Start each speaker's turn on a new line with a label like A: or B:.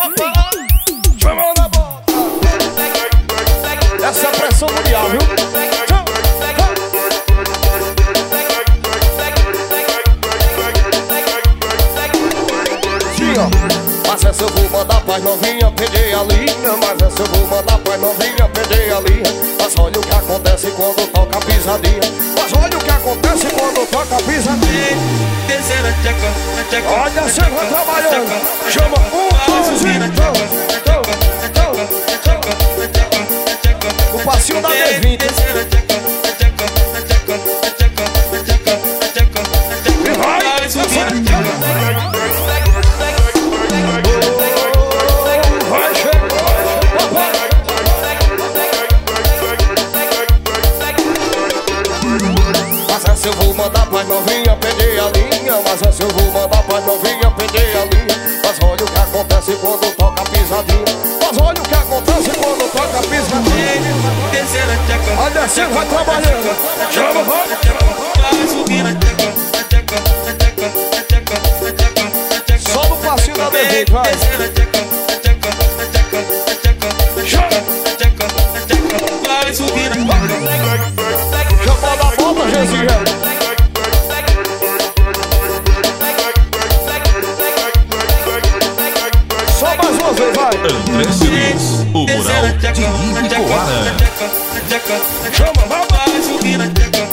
A: Chama na bota. Essa é a pressão mundial, viu? Mas essa eu vou mandar pras novinha perder a linha Mas essa eu vou mandar pras novinha perder a linha Mas olha o que acontece quando toca a pisadinha Mas olha o que acontece quando toca a pisadinha. Olha, vai trabalhando Chama um, dois Mas essa eu vou mandar pras novinha perder a linha. Mas essa eu vou mandar pras novinha perder a linha. Mas olha o que acontece quando toca a pisadinha você vai trabalhando Chama, vai. Só no passinho da D20, vai.
B: André Silves, o mural de Ibicoara.
A: Chama, vai
C: subindo, tcheca, tcheca,